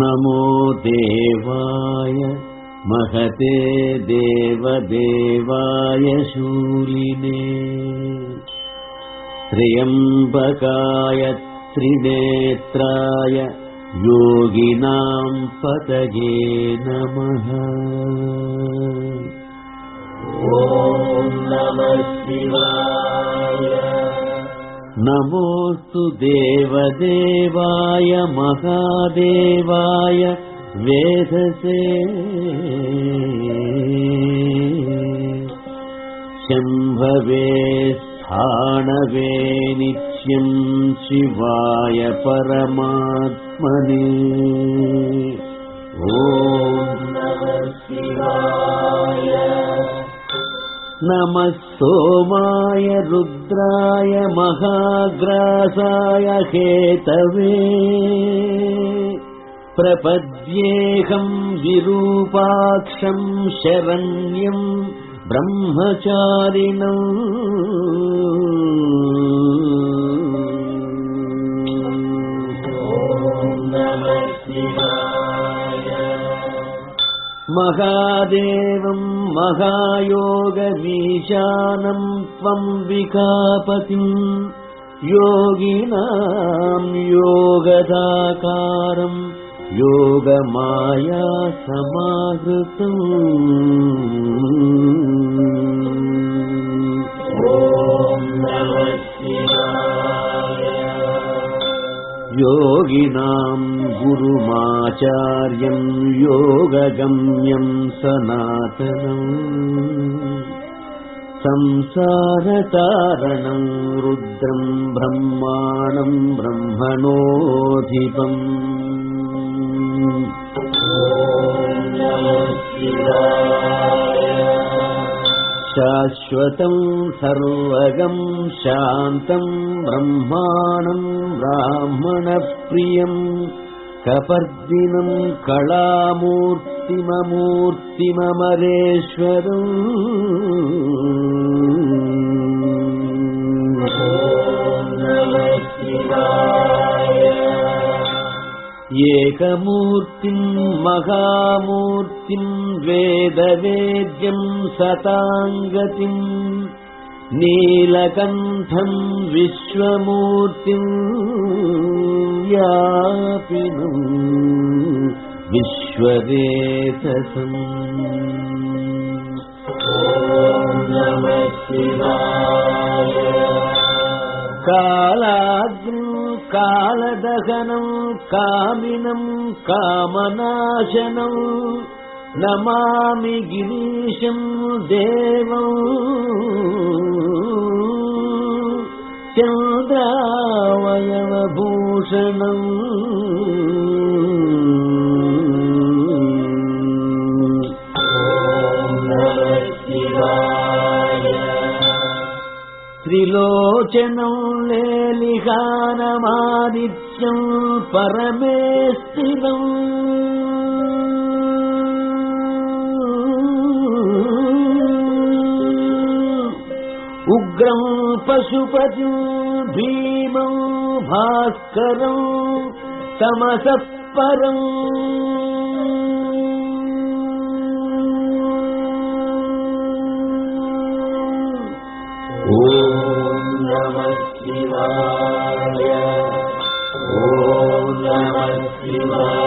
नमो देवाय महते देवदेवाय शूलिने त्र्यम्बकाय त्रिनेत्राय योगिनाम् पतये नमः नमोऽस्तु देवदेवाय महादेवाय वेधसे। शम्भवे स्थाणवे नित्यम् शिवाय परमात्मने नमः सोमाय रुद्राय महाग्रासाय हेतवे। प्रपद्येऽहम् विरूपाक्षम् शरण्यम् ब्रह्मचारिणम् महादेवम् महायोगमीशानम् त्वम् विकापतिम् योगिनाम् योगदाकारम् योगमाया समाहृतम् योगिनाम् गुरुमाचार्यम् योगगम्यम् सनातनम् संसारतारणम् रुद्रम् ब्रह्माणम् ब्रह्मणोऽधिपम् शाश्वतम् सर्वगम् शान्तम् ब्रह्माणम् ब्राह्मणप्रियम् कपर्दिनम् कलामूर्तिममूर्तिममरेश्वरम् एकमूर्तिम् महामूर्तिम् वेदवेद्यम् सताङ्गतिम् नीलकण्ठम् विश्वमूर्तिम् व्यापिनम् विश्वरेतसम् కాలాగ్ని కాలదహనం కామినం కామనాశనం నమామి గిరీశం దేవం. చంద్రావయవభూషణం. త్రిలోచనం लेलिहानमादित्यम् परमे स्थिरम् उग्रम् पशुपतिम् भीमम् भास्करम् तमसः परम् शिवाय। ॐ नमः शिवाय